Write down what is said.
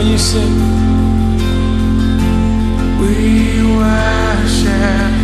all you sing. We worship.